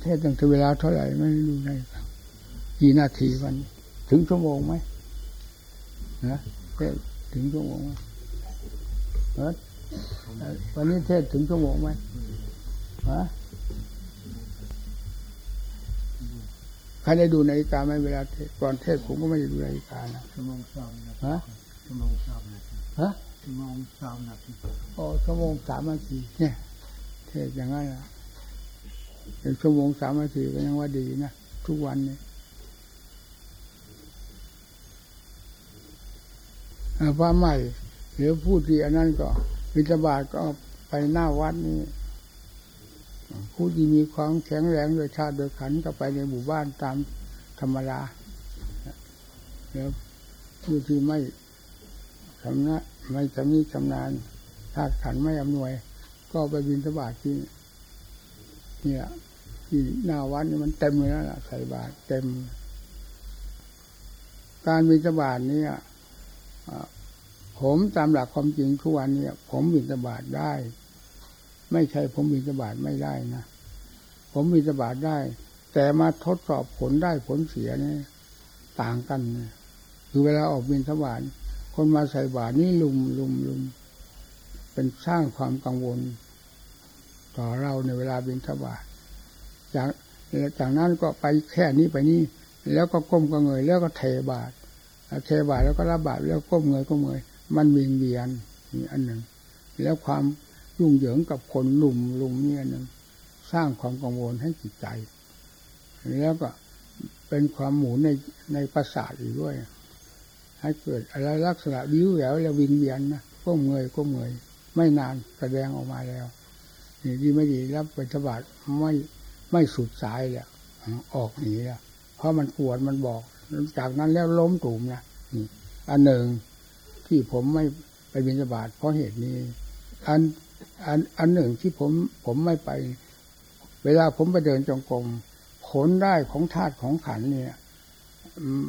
เทศตั้งแต่เวลาเท่าไหร่ไม่รู้ได้ครับกี่นาทีวัน ถึงชั่วโมงไหมนะเทศถึงชั่วโมงไหมเออวันนี้เทศถึงชั่วโมงไหมฮะใครได้ดูนาฬิกาไหมเวลาเทศก่อนเทศผมก็ไม่ได้ดูนาฬิกานะชั่วโมงสามนาทีฮะชั่วโมงสามนาทีฮะชั่วโมงสามนาทีโอ้ชั่วโมงสามนาทีเนี่ย เทศอย่างนั้นนะเป็น ชั่วโมงสามนาทีก็ยังว่าดีนะทุกวันเนี่ยเอ่อพระใหม่หรือผู้ที่อันนั้นก็วิจบาทก็ไปหน้าวัดนี่ผู้ที่มีความแข็งแรงโดยชาติโดยขันก็ไปในหมู่บ้านตามธรรมดาแล้วผู้ที่ไม่ชำนะไม่ชำนิชำนาญธาตุขันไม่อำนวย ก็ไปบินทบาทที่ เนี่ยที่หน้าวัดนี่มันเต็มเลยนะล่ะใส่บาตรเต็ม การบินทบาทเนี่ยผมตามหลักความจริงทุกวันเนี่ยผมบินทบาทได้ ไม่ใช่ผมบินทบาทไม่ได้นะผมบินทบาทได้ แต่มาทดสอบผลได้ผลเสียเนี่ยต่างกันคือเวลาออกบินทบาทคนมาใส่บาตรนี่ลุมลุมลุมเป็นสร้างความกังวล ต่อเราในเวลาบินทบาทจากจากนั้นก็ไปแค่นี้ไปนี่แล้วก็ก้มก็เงยแล้วก็เทบาทเทบาทแล้วก็รับบาทแล้วก้มเงยก็เงย มันวิงเวียนนี่อันหนึ่ง แล้วความยุ่งเหยิงกับคนหนุ่มลุมนี่อันหนึ่งสร้างความกังวลให้จิตใจ แล้วก็เป็นความหมุนในในประสาทอีกด้วย ให้เกิดอะไรลักษณะวิวแหววแล้ววิงเวียนนะก้มเงยก้มเงย ไม่นานแสดงออกมาแล้ว นี่ดีไม่ดีรับปฏิบัติไม่ไม่สุดสายแล้วออกหนีแล้วเพราะมันปวดมันบอก จากนั้นแล้วล้มตุ่มนะนี่อันหนึ่งที่ผมไม่ไปบิณฑบาตเพราะเหตุนี้ อันอันอันหนึ่งที่ผมผมไม่ไป เวลาผมไปเดินจงกรมผลได้ของธาตุของขันเนี่ย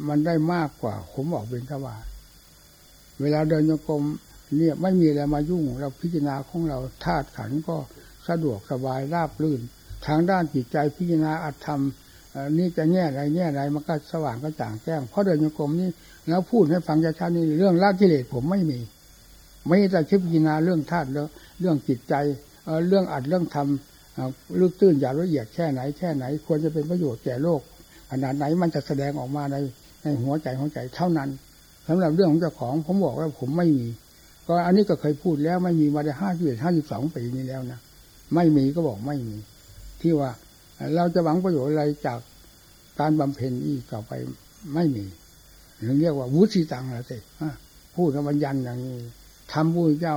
มันได้มากกว่า ผมออกบิณฑบาตเวลาเดินจงกรมเนี่ยไม่มีอะไรมายุ่ง เราพิจารณาของเราธาตุขันก็ สะดวกสบายราบรื่น ทางด้านจิตใจพิจารณาอัตธรรมนี่จะแง่ไรแง่ไรมันก็สว่างก็จ่างแจ้งเพราะเดินโยกรมนี่แล้วพูดให้ฟังชัดๆนี่เรื่องละกิเลสผมไม่มี ไม่แต่คิดพิจารณาเรื่องธาตุแล้วเรื่องจิตใจเรื่องอัดเรื่องทำลึกตื้นอย่างละเอียดแค่ไหนแค่ไหน ควรจะเป็นประโยชน์แก่โลกขนาดไหนมันจะแสดงออกมาในในหัวใจหัวใจเท่านั้นสำหรับเรื่องของเจ้าของผมบอกว่าผมไม่มี ก็อันนี้ก็เคยพูดแล้วไม่มีมาได้ห้าสิบเอ็ดห้าสิบสองปีนี้แล้วนะ ไม่มีก็บอกไม่มี ที่ว่าเราจะหวังประโยชน์อะไรจากการบำเพ็ญอีกต่อไปไม่มีถึงเรียกว่าวุฒิตังละสิพูดกับบัญญัติอย่างนี้ทำพูดเจ้า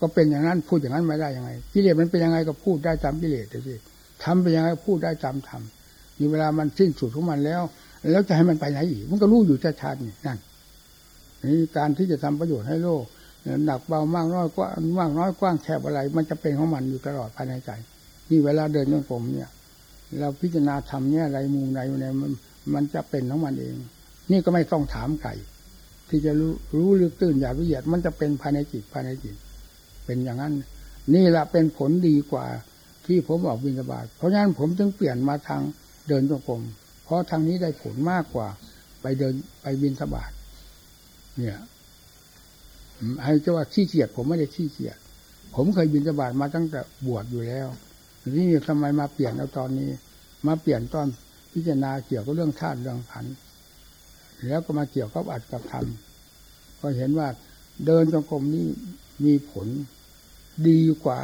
ก็เป็นอย่างนั้นพูดอย่างนั้นไม่ได้ยังไงกิเลสมันเป็นยังไงก็พูดได้ตามกิเลสสิทำเป็นยังไงพูดได้ตามธรรมมีเวลามันสิ้นสุดของมันแล้ว แล้วจะให้มันไปไหนอีก มันก็รู้อยู่ชัดๆนี่นั่นนี่การที่จะทำประโยชน์ให้โลก หนักเบามากน้อยกว้างมากน้อยกว้างแคบอะไร มันจะเป็นของมันอยู่ตลอดภายในใจ นี่เวลาเดินโยกผมเนี่ย เราพิจารณาทำเนี่ยอะไรมุมไหนอยู่ไหนมันมันจะเป็นของมันเอง นี่ก็ไม่ต้องถามไก่ที่จะรู้รู้ลึกตื้นอย่างละเอียดมันจะเป็นภายในจิตภายในจิต เป็นอย่างนั้น นี่แหละเป็นผลดีกว่า ที่ผมออกบินบาตเพราะฉะนั้นผมจึงเปลี่ยนมาทางเดินจงกรมเพราะทางนี้ได้ผลมากกว่า ไปเดินไปบินสบาตเนี่ย ให้จะว่าขี้เกียจผมไม่ได้ขี้เกียจผมเคยบินสบาตมาตั้งแต่บวชอยู่แล้วนี่ทำไมมาเปลี่ยนเอาตอนนี้ มาเปลี่ยนตอนพิจารณาเกี่ยวกับเรื่องธาตุเรื่องขันแล้วก็มาเกี่ยวกับอัดกับธรรมก็เห็นว่าเดินจงกรมนี่มีผลดีกว่า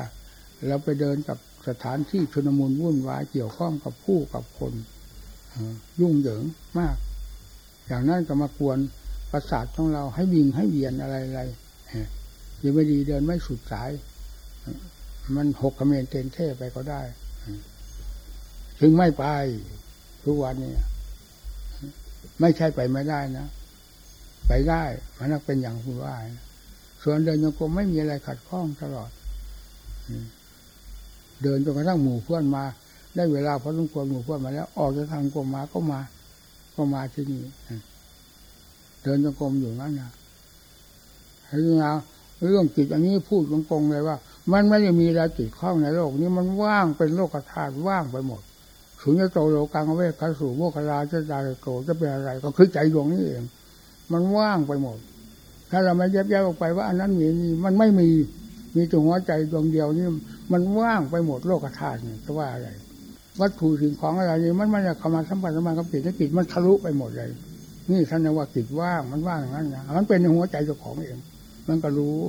เราไปเดินกับสถานที่ชนมุนวุ่นวายเกี่ยวข้องกับผู้กับคนยุ่งเหยิงมาก อย่างนั้นก็มากวน ประสาทของเราให้วิ่งให้เวียนอะไรอะไรยังไม่ดีเดินไม่สุดสาย มันหกขเมนเตนเท่ไปก็ได้ ถึงไม่ไปทุกวันนี้ไม่ใช่ไปไม่ได้นะ ไปได้มันเป็นอย่างคุณว่าส่วนเดินโยกไม่มีอะไรขัดข้องตลอดเดินจนกระทั่งหมู่เพื่อนมา ได้เวลาพอสมควรหมู่เพื่อนมาแล้ว ออกจากทางกรมมาก็มา ก็มาที่นี่ เดินจงกรมอยู่นั่นนะเรื่องเรื่องจิตอันนี้พูดตรงๆเลยว่า มันไม่ได้มีอะไรจิตข้องในโลกนี้มันว่างเป็นโลกธาตุว่างไปหมดสุญญโตโลกังเวคขสู่โมคคลาจะตาโตจะเป็นอะไร ก็คือใจดวงนี้เอง มันว่างไปหมด ถ้าเราไม่แยบแยกออกไปว่าอันนั้นมีนี่มันไม่มีมีแต่หัวใจดวงเดียวนี่มันว่างไปหมดโลกธาตุนี่จะว่าอะไรวัตถุสิ่งของอะไรนี่มันมันจะเข้ามาสัมพันธ์สัมพันธ์กับจิตและจิตมันทะลุไปหมดเลย นี่ท่านว่าจิตว่างมันว่างอย่างนั้นนะมันเป็นในหัวใจเจ้าของเอง มันก็รู้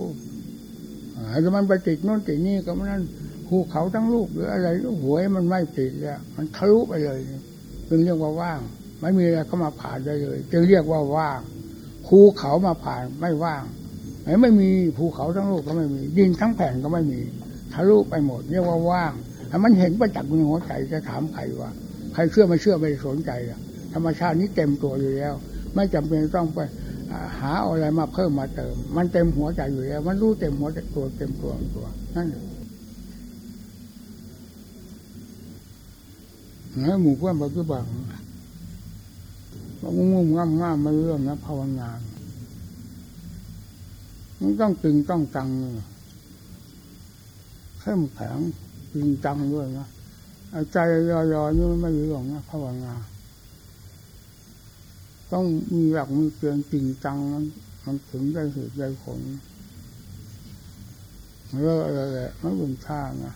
แต่มันไปติดโน่นติดนี่ก็มันนั่นภูเขาทั้งลูกหรืออะไรหวยมันไม่ติดแล้วมันทะลุไปเลยจึงเรียกว่าว่าง ไม่มีอะไรเข้ามาผ่านได้เลยจึงเรียกว่าว่างภูเขามาผ่านไม่ว่างไม่มีภูเขาทั้งลูกก็ไม่มี ดินทั้งแผ่นก็ไม่มีทะลุไปหมด เรียกว่าว่างถ้ามันเห็นประจักษ์ในหัวใจจะถามใครว่า ใครเชื่อไม่เชื่อไม่สนใจอะ ธรรมชาตินี้เต็มตัวอยู่แล้ว ไม่จำเป็นต้องไปหาอะไรมาเพิ่มมาเติม มันเต็มหัวใจอยู่แล้ว มันรู้เต็มหัวใจตัวเต็มตัวตัวนั่นนะหมู่เพื่อนปัจจุบันงุ่มง่ามง่ามมาเรื่องนะภาวนามันต้องตึงต้องตังเข้มแข็งจริงจังด้วยนะใจลอยๆนี่ไม่รู้หรอกนะภาวนา ต้องมีหลักมีเกณฑ์จริงจังมันถึงได้เหตุได้ผลเรื่องอะไรแหละไม่บุญค่านะ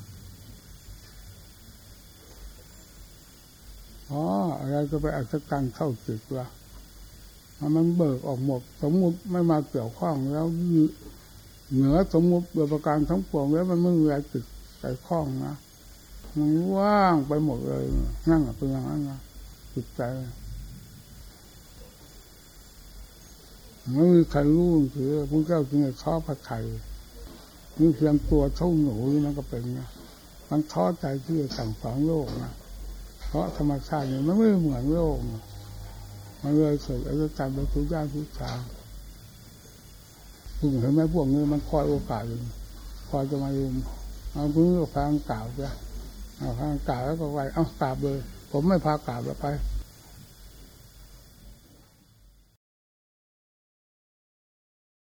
อ๋ออะไรจะไปอัศจรรย์เข้าจิตวะมันเบิกออกหมด สมมุติไม่มาเกี่ยวข้องแล้วเหนือสมมุติโดยประการทั้งปวงแล้วมันไม่มีอะไรติดใส่ข้องนะมันว่างไปหมดเลยนั่งเป็นอย่างนั้นนะจิตใจ ไม่มีใครรู้คือพระเจ้าจึงให้ข้อพระไข่มีเพียงตัวเท่าหนูนี่มันก็เป็นนะมันท้อใจที่จะสั่งสอนโลกนะเพราะธรรมชาตินี่มันไม่เหมือนโลกมันเลยเกิดอาการณ์ไปทุกย่างทุกทางคุณเห็นไหมพวกนี้มันคอยโอกาสอยู่คอยจะมาลืมเอาพื้นก็ฟังกล่าวจ้ะเอาฟังกล่าวแล้วก็ไปเอากราบเลย ผมไม่พากราบแล้วไป